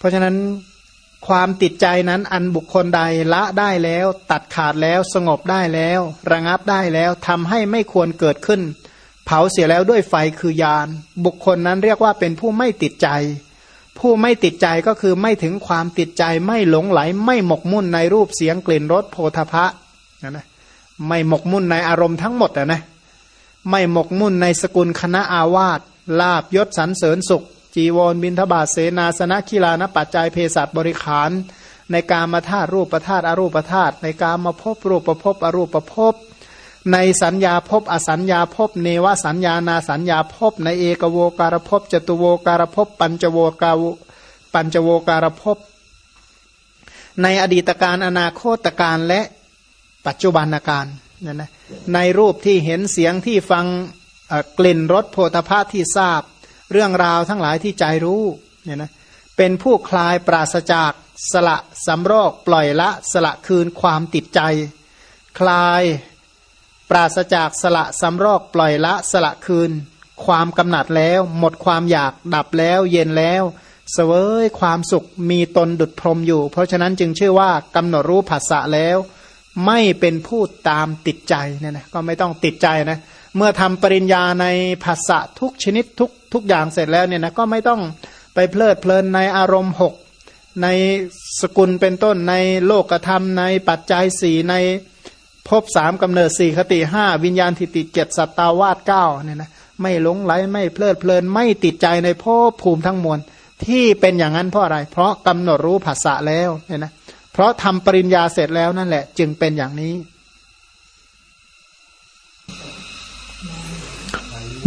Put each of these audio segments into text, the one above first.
เพราะฉะนั้นความติดใจนั้นอันบุคคลใดละได้แล้ว ตัดขาดแล้วสงบได้แล้ว ระงับได้แล้วทำให้ไม่ควรเกิดขึ้น เผาเสียแล้วด้วยไฟคือยาน บุคคลนั้นเรียกว่าเป็นผู้ไม่ติดใจ ผู้ไม่ติดใจก็คือไม่ถึงความติดใจไม่หลงไหลไม่หมกมุ่นในรูปเสียงกลิ่นรสโพธพะนะนะไม่หมกมุ่นในอารมณ์ทั้งหมดนะนะไม่หมกมุ่นในสกุลคณะอาวาสลาบยศสรรเสริญสุข จีวรบินทบาทเสนาสนะกีฬานปัจจัยเภสัชบริขารในการมาธาตุรูปประธาตุอรูปธาตุในการมาพบรูปประพบอรูปประพบในสัญญาพบอสัญญาพบเนวสัญญานาสัญญาพบในเอกโวการพบจตุโวการพบปัญจโวกาปัญจโวการพบในอดีตการอนาคตการและปัจจุบันการนี่ยนะในรูปที่เห็นเสียงที่ฟังกลิ่นรสโพธภาที่ทราบ เรื่องราวทั้งหลายที่ใจรู้เนี่ยนะเป็นผู้คลายปราศจากสละสำรอกปล่อยละสละคืนความติดใจ คลายปราศจากสละสำรอกปล่อยละสละคืน ความกำหนัดแล้ว หมดความอยากดับแล้ว เย็นแล้วสเสวยความสุขมีตนดุดพรมอยู่ เพราะฉะนั้นจึงชื่อว่ากำหนดรู้ภาษะแล้ว ไม่เป็นผู้ตามติดใจเนี่ยนะก็ไม่ต้องติดใจนะ เมื่อทำปริญญาในภาษะทุกชนิดทุกทุกอย่างเสร็จแล้วเนี่ยนะก็ไม่ต้องไปเพลิดเพลินในอารมณ์หกในสกุลเป็นต้นในโลกธรรม ในปัจจัยสี่ในภพสามกำเนิดสี่คติห้าวิญญาณทิติเจ็ดสัตตาวาสเก้าเนี่ยนะไม่หลงไหลไม่เพลิดเพลินไม่ติดใจในภพภูมิทั้งมวลที่เป็นอย่างนั้นเพราะอะไร เพราะกำหนดรู้ภาษะแล้วเนี่ยนะเพราะทำปริญญาเสร็จแล้วนั่นแหละ จึงเป็นอย่างนี้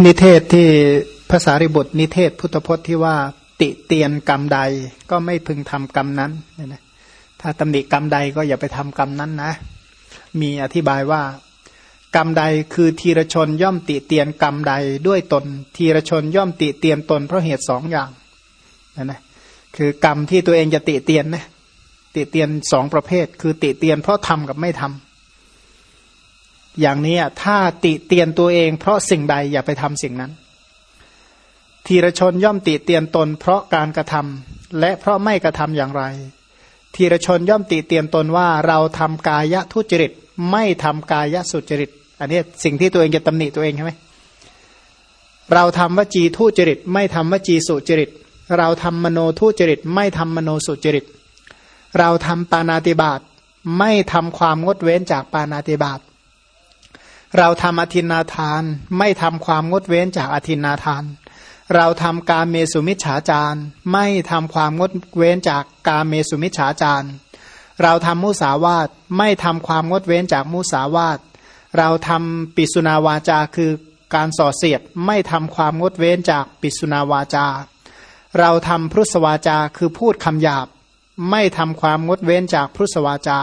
นิเทศที่ภาษาริบุตรนิเทศพุทธพจน์ที่ว่าติเตียนกรรมใดก็ไม่พึงทำกรรมนั้นเนี่ยนะถ้าตำหนิกรรมใดก็อย่าไปทำกรรมนั้นนะ มีอธิบายว่า กรรมใดคือทีรชนย่อมติเตียนกรรมใดด้วยตน ทีรชนย่อมติเตียนตนเพราะเหตุสองอย่างนะนะคือกรรมที่ตัวเองจะติเตียนนะติเตียนสองประเภท คือติเตียนเพราะทำกับไม่ทำ อย่างนี้ถ้าติเตียนตัวเองเพราะสิ่งใดอย่าไปทำสิ่งนั้น ทีรชนย่อมติเตียนตน เพราะการกระทำและเพราะไม่กระทำอย่างไร ทีรชนย่อมติเตียนตนว่าเราทำกายทุจริต ไม่ทำกายสุจริต อันนี้สิ่งที่ตัวเองจะตำหนิตัวเองใช่ไหมเราทำวจีทุจริต ไม่ทำวจีสุจริต เราทำมโนทุจริต ไม่ทำมโนสุจริต เราทำปานาติบาตไม่ทำความงดเว้นจากปานาติบาต เราทำอธินาทาน ไม่ทำความงดเว้นจากอธินาทาน เราทำการเมสุมิฉาจารไม่ทำความงดเว้นจากการเมสุมิฉาจารเราทำมุสาวาตไม่ทำความงดเว้นจากมุสาวาตเราทำปิสุนาวาจาคือการส่อเสียดไม่ทำความงดเว้นจากปิสุนาวาจา เราทำพุทธวาจาคือพูดคำหยาบ ไม่ทำความงดเว้นจากพุทธวาจา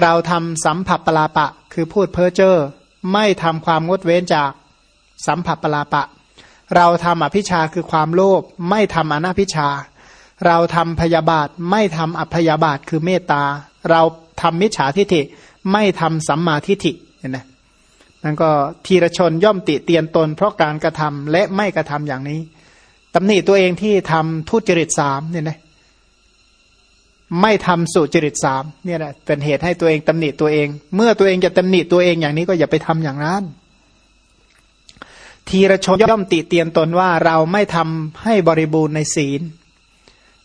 เราทำสัมผัสปลาปะ คือพูดเพ้อเจ้อ ไม่ทำความงดเว้นจากสัมผัสปลาปะ เราทำอภิชาคือความโลภไม่ทำอนาพิชา เราทำพยาบาทไม่ทำอภยาบาทคือเมตตา เราทำมิจฉาทิฐิไม่ทำสัมมาทิฐิเห็นไหมนั่นก็ทีรชนย่อมติเตียนตน เพราะการกระทำและไม่กระทำอย่างนี้ตำหนิตัวเองที่ทำทุจริตสามเนี่ยนะ ไม่ทำสุจริตสามเนี่ยแหละเป็นเหตุให้ตัวเองตำหนิตัวเอง เมื่อตัวเองจะตำหนิตัวเองอย่างนี้ก็อย่าไปทำอย่างนั้นทีระชนย่อมติเตียนตนว่าเราไม่ทำให้บริบูรณ์ในศีล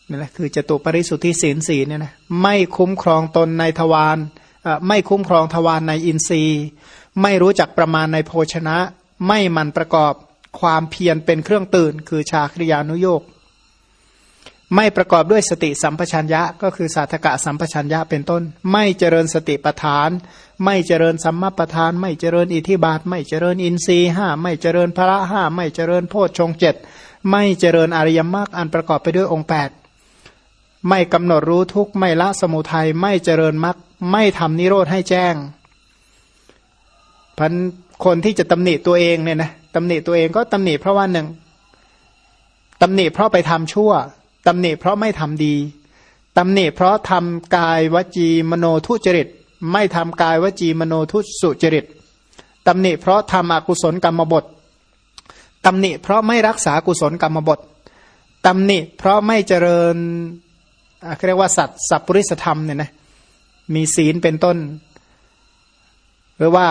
นี่แหละคือจะตุปริสุทธิศีลศีลเนี่ยนะไม่คุ้มครองตนในทวารไม่คุ้มครองทวารในอินทรีย์ ไม่รู้จักประมาณในโภชนะ ไม่มันประกอบความเพียรเป็นเครื่องตื่น คือชาคริยานุโยก ไม่ประกอบด้วยสติสัมปชัญญะ ก็คือสาธกะสัมปชัญญะเป็นต้น ไม่เจริญสติปทาน ไม่เจริญสัมมาปทาน ไม่เจริญอิทิบาท ไม่เจริญอินทรีห้าไม่เจริญพระห้าไม่เจริญโพชฌงเจ็ดไม่เจริญอริยมรรคอันประกอบไปด้วยองค์แปดไม่กำหนดรู้ทุกไม่ละสมุทัยไม่เจริญมรรคไม่ทำนิโรธให้แจ้งพันคนที่จะตำหนิตัวเองเนี่ยนะตำหนิตัวเองก็ตำหนิเพราะว่าหนึ่งตำหนิเพราะไปทำชั่ว ตำหนิเพราะไม่ทำดีตำหนิเพราะทำกายวจีมโนทุจริต ไม่ทำกายวจีมโนทุสุจริตตำหนิเพราะทำอกุศลกรรมบทตำหนิเพราะไม่รักษากุศลกรรมบทตำหนิเพราะไม่เจริญเรียกว่าสัตสัพปริสธรรมเนี่ยนะมีศีลเป็นต้น หรือว่า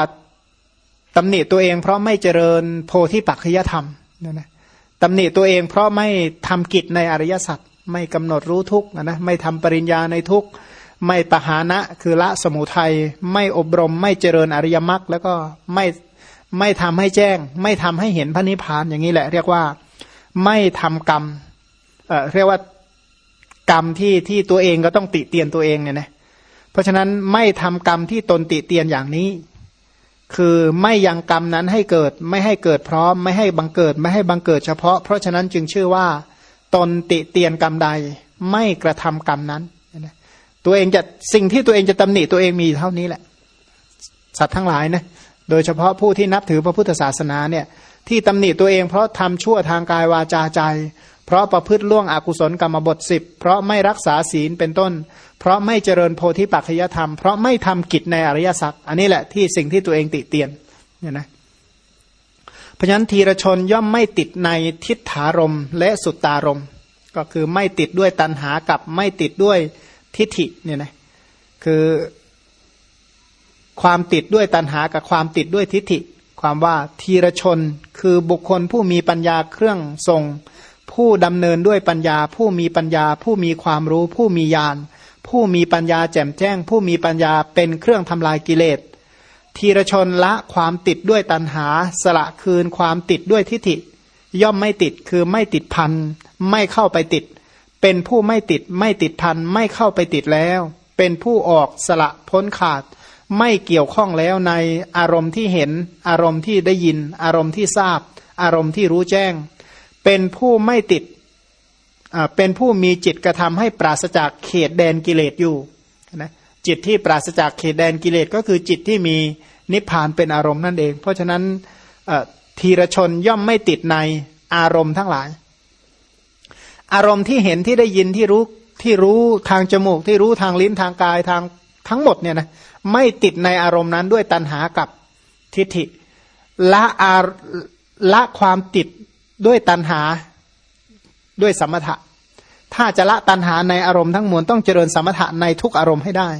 ตำหนิตัวเองเพราะไม่เจริญโพธิปัจจยธรรมเนี่ยนะ ตำหนิตัวเองเพราะไม่ทำกิจในอริยสัจไม่กำหนดรู้ทุกนะไม่ทำปริญญาในทุกไม่ปหานะคือละสมุทัยไม่อบรม ไม่เจริญอริยมรรคแล้วก็ไม่ไม่ทำให้แจ้ง ไม่ทำให้เห็นพระนิพพานอย่างนี้แหละ เรียกว่าไม่ทำกรรมเอ่อเรียกว่ากรรมที่ที่ตัวเองก็ต้องติเตียนตัวเองเนี่ยนะเพราะฉะนั้นไม่ทำกรรมที่ตนติเตียนอย่างนี้ คือไม่ยังกรรมนั้นให้เกิดไม่ให้เกิดพร้อม ไม่ให้บังเกิดไม่ให้บังเกิดเฉพาะ เพราะฉะนั้นจึงชื่อว่า ตนติเตียนกรรมใด ไม่กระทำกรรมนั้น ตัวเองจะสิ่งที่ตัวเองจะตำหนิตัวเองมีเท่านี้แหละ สัตว์ทั้งหลายนะโดยเฉพาะผู้ที่นับถือพระพุทธศาสนาเนี่ยที่ตำหนิตัวเองเพราะทำชั่วทางกายวาจาใจ เพราะประพฤติล่วงอกุศลกรรมบทสิบเพราะไม่รักษาศีลเป็นต้น เพราะไม่เจริญโพธิปัจจยธรรม เพราะไม่ทำกิจในอริยสัจอันนี้แหละที่สิ่งที่ตัวเองติเตียนเนี่ยนะพราะฉะนั้นทีรชนย่อมไม่ติดในทิฏฐารมและสุตตารมก็คือไม่ติดด้วยตัณหากับไม่ติดด้วยทิฏฐิเนี่ยนะคือความติดด้วยตัณหากับความติดด้วยทิฏฐิ ความว่าทีรชนคือบุคคลผู้มีปัญญาเครื่องทรง ผู้ดำเนินด้วยปัญญา ผู้มีปัญญา ผู้มีความรู้ ผู้มีญาณผู้มีปัญญาแจ่มแจ้ง ผู้มีปัญญาเป็นเครื่องทำลายกิเลสทีรชนละความติดด้วยตัณหา สละคืนความติดด้วยทิฏฐิ ย่อมไม่ติดคือไม่ติดพันไม่เข้าไปติด เป็นผู้ไม่ติดไม่ติดพันไม่เข้าไปติดแล้ว เป็นผู้ออกสละพ้นขาด ไม่เกี่ยวข้องแล้วในอารมณ์ที่เห็น อารมณ์ที่ได้ยิน อารมณ์ที่ทราบ อารมณ์ที่รู้แจ้ง เป็นผู้ไม่ติดเป็นผู้มีจิตกระทำให้ปราศจากเขตแดนกิเลสอยู่นะจิตที่ปราศจากเขตแดนกิเลสก็คือจิตที่มีนิพพานเป็นอารมณ์นั่นเอง เพราะฉะนั้นทีรชนย่อมไม่ติดในอารมณ์ทั้งหลาย อารมณ์ที่เห็นที่ได้ยินที่รู้ที่รู้ทางจมูกที่รู้ทางลิ้นทางกายทางทั้งหมดเนี่ยนะไม่ติดในอารมณ์นั้นด้วยตัณหากับทิฏฐิละอาละความติด ด้วยตัณหาด้วยสมถะ ถ้าจะละตัณหาในอารมณ์ทั้งมวลต้องเจริญสมถะในทุกอารมณ์ให้ได้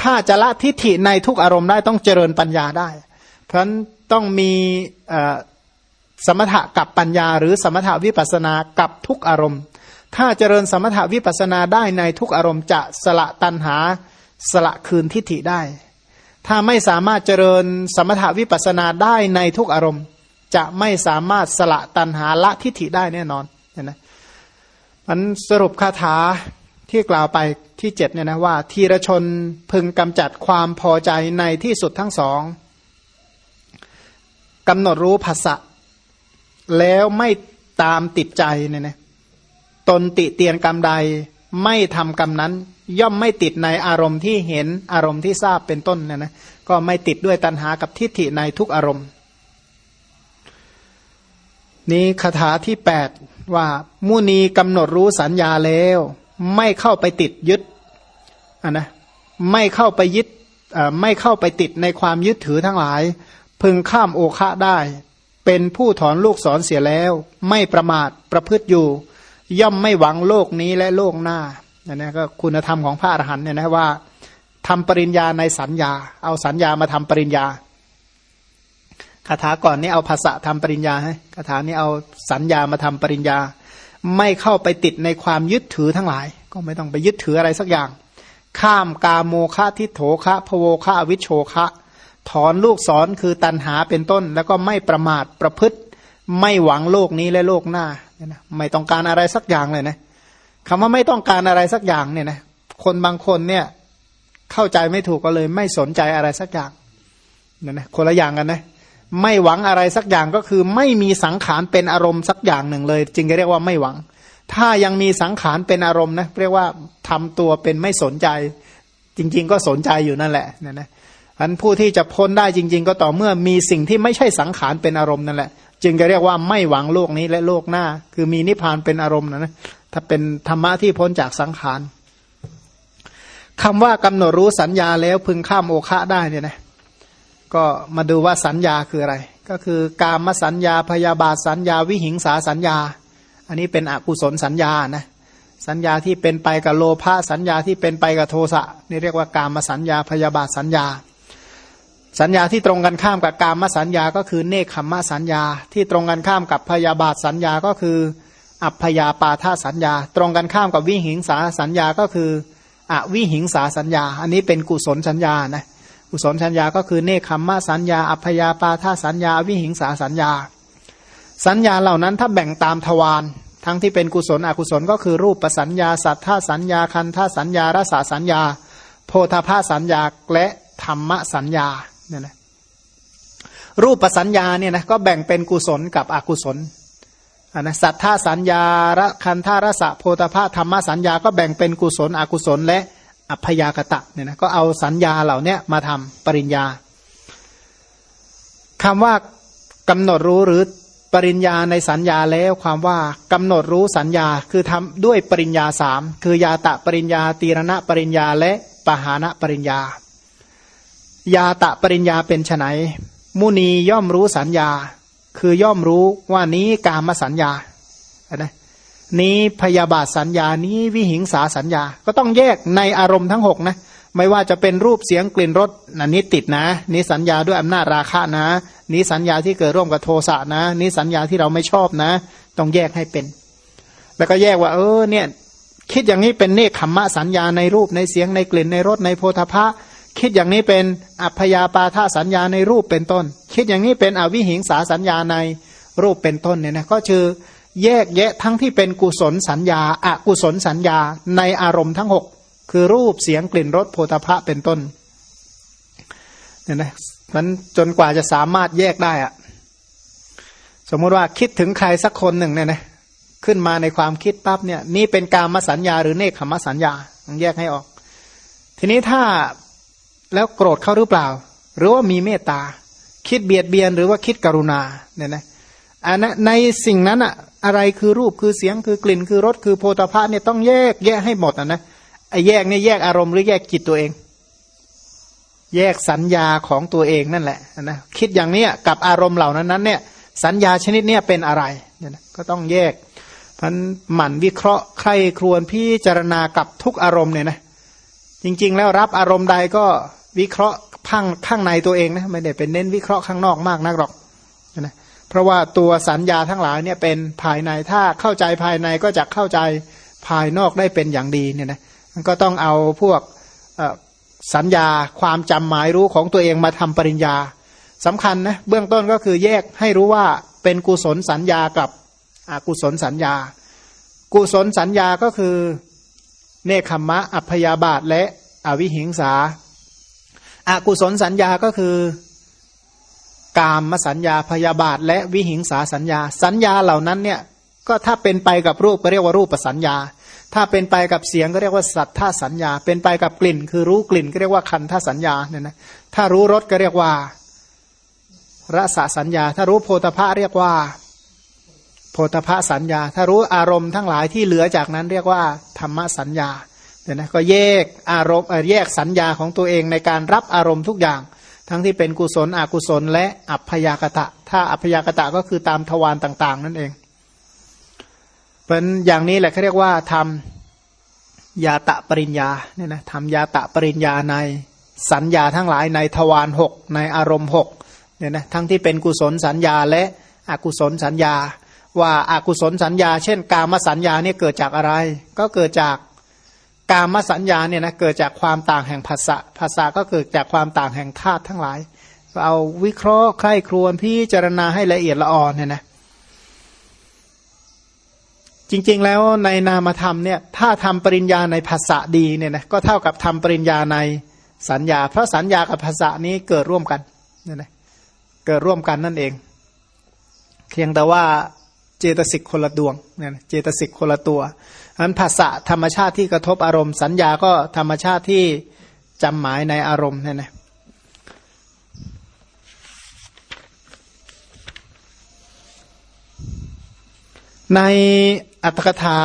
ถ้าจะละทิฏฐิในทุกอารมณ์ได้ต้องเจริญปัญญาได้ เพราะฉะนั้นต้องมีสมถะกับปัญญา หรือสมถะวิปัสนากับทุกอารมณ์ ถ้าเจริญสมถะวิปัสนาได้ในทุกอารมณ์จะสละตัณหาสละคืนทิฏฐิได้ ถ้าไม่สามารถเจริญสมถาวิปัสนาได้ในทุกอารมณ์ จะไม่สามารถสละตันหาละทิฏฐิได้แน่นอนเห็นไหมมันสรุปคาถาที่กล่าวไปที่เจ็ดเนี่ยนะว่า ทีรชนพึงกำจัดความพอใจในที่สุดทั้งสองกำหนดรู้ภาษะแล้วไม่ตามติดใจเนี่ยนะตนติเตียนกรรมใดไม่ทำกรรมนั้น ย่อมไม่ติดในอารมณ์ที่เห็นอารมณ์ที่ทราบเป็นต้นเนี่ยนะก็ไม่ติดด้วยตัณหากับทิฏฐิในทุกอารมณ์ นี้คาถาที่แปดว่ามุนีกำหนดรู้สัญญาแล้ว ไม่เข้าไปติดยึดอะนะไม่เข้าไปยึดไม่เข้าไปติดในความยึดถือทั้งหลาย พึงข้ามโอคะได้ เป็นผู้ถอนลูกสอนเสียแล้ว ไม่ประมาทประพฤติอยู่ ย่อมไม่หวังโลกนี้และโลกหน้านี่นะก็คุณธรรมของพระอรหันต์เนี่ยนะว่าทำปริญญาในสัญญา เอาสัญญามาทำปริญญา คาถาก่อนนี้เอาภาษาทำปริญญาให้คาถานี้เอาสัญญามาทำปริญญา ไม่เข้าไปติดในความยึดถือทั้งหลาย ก็ไม่ต้องไปยึดถืออะไรสักอย่าง ข้ามกาโมฆะทิโถคะพโวคะวิโชคะถอนลูกศรคือตันหาเป็นต้น แล้วก็ไม่ประมาทประพฤติ ไม่หวังโลกนี้และโลกหน้าไม่ต้องการอะไรสักอย่างเลยนะคำว่าไม่ต้องการอะไรสักอย่างเนี่ยนะคนบางคนเนี่ยเข้าใจไม่ถูกก็เลยไม่สนใจอะไรสักอย่างเนี่ยนะคนละอย่างกันนะ ไม่หวังอะไรสักอย่างก็คือ ไม่มีสังขารเป็นอารมณ์สักอย่างหนึ่งเลย จึงจะเรียกว่าไม่หวัง ถ้ายังมีสังขารเป็นอารมณ์นะเรียกว่าทำตัวเป็นไม่สนใจ จริง ๆ ก็สนใจอยู่นั่นแหละนี่ยนะอันผู้ที่จะพ้นได้จริง ๆ ก็ต่อเมื่อมีสิ่งที่ไม่ใช่สังขารเป็นอารมณ์นั่นแหละ จึงจะเรียกว่าไม่หวังโลกนี้และโลกหน้า คือมีนิพพานเป็นอารมณ์นะนะถ้าเป็นธรรมะที่พ้นจากสังขารคำว่ากำหนดรู้สัญญาแล้วพึงข้ามโอคะได้เนี่ยนะ ก็มาดูว่าสัญญาคืออะไร ก็คือกามสัญญาพยาบาทสัญญาวิหิงสาสัญญา อันนี้เป็นอกุศลสัญญานะสัญญาที่เป็นไปกับโลภะสัญญาที่เป็นไปกับโทสะนี่เรียกว่ากามสัญญาพยาบาทสัญญา สัญญาที่ตรงกันข้ามกับกามสัญญาก็คือเนคขมมสัญญา ที่ตรงกันข้ามกับพยาบาทสัญญาก็คือ อัพยาปาทาสัญญา ตรงกันข้ามกับวิหิงสาสัญญาก็คืออวิหิงสาสัญญา อันนี้เป็นกุศลสัญญานะ กุศลสัญญาก็คือเนคขมมสัญญา อัพยาปาทาสัญญา วิหิงสาสัญญา สัญญาเหล่านั้นถ้าแบ่งตามทวารทั้งที่เป็นกุศลอกุศลก็คือรูปประสัญญาสัทธาสัญญาคันธาสัญญารสาสัญญา โพธาภาสัญญาและธรรมสัญญาเนี่ยนะรูปประสัญญาเนี่ยนะก็แบ่งเป็นกุศลกับอกุศลอันนะสัทธาสัญญาระคันธารสะโพธาภาธรรมสัญญาก็แบ่งเป็นกุศลอกุศลและ อัพยากตะเนี่ยนะก็เอาสัญญาเหล่านี้มาทำปริญญาคำว่ากำหนดรู้หรือปริญญาในสัญญาแล้วความว่ากำหนดรู้สัญญาคือทำด้วยปริญญาสามคือยาตะปริญญา ตีรณะปริญญาและปหานะปริญญา ยาตะปริญญาเป็นไฉนมุนีย่อมรู้สัญญา คือย่อมรู้ว่านี้กามสัญญานะ นี้พยาบาทสัญญานี้วิหิงสาสัญญา ก็ต้องแยกในอารมณ์ทั้งหกนะไม่ว่าจะเป็นรูปเสียงกลิ่นรสนนี้ติดนะ นี้สัญญาด้วยอำนาจราคะนะ นี้สัญญาที่เกิดร่วมกับโทสะนะ นี้สัญญาที่เราไม่ชอบนะ ต้องแยกให้เป็น แล้วก็แยกว่า เออเนี่ย คิดอย่างนี้เป็นเนคขมมะสัญญาในรูปในเสียงในกลิ่นในรสในโพธพะคิดอย่างนี้เป็นอัพยาปาทาสัญญาในรูปเป็นต้น คิดอย่างนี้เป็นอวิหิงสาสัญญาในรูปเป็นต้นเนี่ยนะก็คือ แยกแยะทั้งที่เป็นกุศลสัญญาอกุศลสัญญาในอารมณ์ทั้งหกคือรูปเสียงกลิ่นรสโพธพะเป็นต้นเนี่ยนะมันจนกว่าจะสามารถแยกได้อะสมมติว่าคิดถึงใครสักคนหนึ่งเนี่ยนะขึ้นมาในความคิดปั๊บเนี่ย นี่เป็นการมสัญญาหรือเนคขมสัญญาต้องแยกให้ออก ทีนี้ถ้าแล้วโกรธเขาหรือเปล่า หรือว่ามีเมตตา คิดเบียดเบียนหรือว่าคิดกรุณาเนี่ยนะ อันนั้นในสิ่งนั้นอะอะไรคือรูปคือเสียงคือกลิ่นคือรสคือโพธาภะเนี่ยต้องแยกแยกให้หมดอะนะไอ้แยกเนี่ยแยกอารมณ์หรือแยกจิตตัวเอง แยกสัญญาของตัวเองนั่นแหละนะคิดอย่างเนี้ยกับอารมณ์เหล่านั้นนั้นเนี่ยสัญญาชนิดเนี้ยเป็นอะไรเนี่ยนะก็ต้องแยกพันหมั่นวิเคราะห์ใครครวญพิจารณากับทุกอารมณ์เนี่ยนะจริง ๆ แล้วรับอารมณ์ใดก็วิเคราะห์ข้างข้างในตัวเองนะไม่ได้เป็นเน้นวิเคราะห์ข้างนอกมากนักหรอก เพราะว่าตัวสัญญาทั้งหลายเนี่ยเป็นภายในถ้าเข้าใจภายในก็จะเข้าใจภายนอกได้เป็นอย่างดีเนี่ยนะมันก็ต้องเอาพวกสัญญาความจำหมายรู้ของตัวเองมาทำปริญญาสำคัญนะเบื้องต้นก็คือแยกให้รู้ว่าเป็นกุศลสัญญากับอกุศลสัญญา กุศลสัญญาก็คือเนคขมะ อัพยาบาทและอวิหิงสาอากุศลสัญญาก็คือ กามมสัญญาพยาบาท และวิหิงสาสัญญา สัญญาเหล่านั้นเนี่ยก็ถ้าเป็นไปกับรูปก็เรียกว่ารูปสัญญา ถ้าเป็นไปกับเสียงก็เรียกว่าสัทธาสัญญา เป็นไปกับกลิ่น คือรู้กลิ่นก็เรียกว่าคันธสัญญาเนี่ยนะถ้ารู้รสก็เรียกว่ารสสัญญา ถ้ารู้โพธพะเรียกว่า โพธพะสัญญา ถ้ารู้อารมณ์ทั้งหลายที่เหลือจากนั้นเรียกว่า ธรรมสัญญาเนี่ยนะก็แยกอารมณ์แยกสัญญาของตัวเองในการรับอารมณ์ทุกอย่าง ทั้งที่เป็นกุศลอกุศล และอัพยากตะ ถ้าอัพยากตะก็คือตามทวารต่าง ๆ นั่นเองเป็นอย่างนี้แหละเขาเรียกว่าทำยาตะปริญญาเนี่ยนะทำยาตะปริญญาในสัญญาทั้งหลายในทวารหกในอารมณ์หกเนี่ยนะทั้งที่เป็นกุศลสัญญาและอกุศลสัญญา ว่าอากุศลสัญญา เช่น กามสัญญาเนี่ยเกิดจากอะไร ก็เกิดจาก การมสัญญาเนี่ยนะเกิดจากความต่างแห่งภาษาภาษาก็เกิดจากความต่างแห่งธาตุทั้งหลาย เอาวิเคราะห์ใคร่ครวญพิจารณาให้ละเอียดละอ่อนเนี่ยนะจริงๆแล้วในนามธรรมเนี่ยถ้าทำปริญญาในภาษาดีเนี่ยนะก็เท่ากับทำปริญญาในสัญญา เพราะสัญญากับภาษานี้เกิดร่วมกันเนี่ยนะเกิดร่วมกันนั่นเองเพียงแต่ว่าเจตสิกคนละดวงเนี่ยเจตสิกคนละตัว อันภาษาธรรมชาติที่กระทบอารมณ์ สัญญาก็ธรรมชาติที่จำหมายในอารมณ์เนี่ยนะในอัตถกถา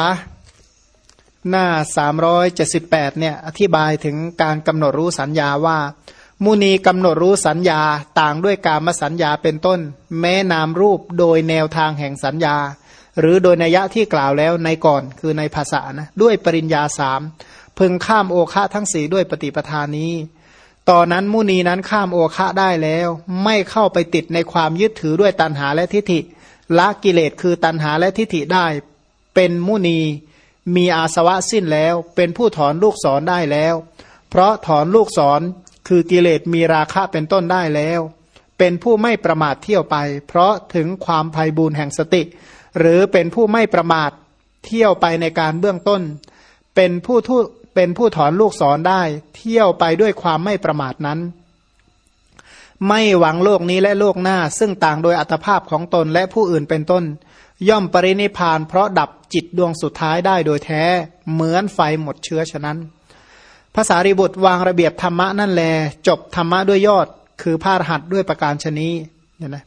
หน้าสามร้อยเจ็ดสิบแปดเนี่ยอธิบายถึงการกำหนดรู้สัญญาว่า มุนีกำหนดรู้สัญญาต่างด้วยการมสัญญาเป็นต้น แม้นามรูปโดยแนวทางแห่งสัญญา หรือโดยนัยยะที่กล่าวแล้วในก่อนคือในภาษานะด้วยปริญญาสามพึงข้ามโอคะทั้งสีด้วยปฏิปทานี้ตอนนั้นมุนีนั้นข้ามโอคะได้แล้ว ไม่เข้าไปติดในความยึดถือด้วยตัณหาและทิฏฐิละกิเลสคือตัณหาและทิฏฐิได้ เป็นมุนีมีอาสวะสิ้นแล้ว เป็นผู้ถอนลูกศรได้แล้ว เพราะถอนลูกศรคือกิเลสมีราคะเป็นต้นได้แล้ว เป็นผู้ไม่ประมาทเที่ยวไป เพราะถึงความภัยบูนแห่งสติ หรือเป็นผู้ไม่ประมาทเที่ยวไปในการเบื้องต้น เป็นผู้ทุเป็นผู้ถอนลูกศรได้ เที่ยวไปด้วยความไม่ประมาทนั้น ไม่หวังโลกนี้และโลกหน้า ซึ่งต่างโดยอัตภาพของตนและผู้อื่นเป็นต้น ย่อมปรินิพานเพราะดับจิตดวงสุดท้ายได้โดยแท้ เหมือนไฟหมดเชื้อฉะนั้นภาษาริบุตรวางระเบียบธรรมะนั่นแล จบธรรมะด้วยยอด คือพาหัดด้วยประการชนีเนี่ยนะ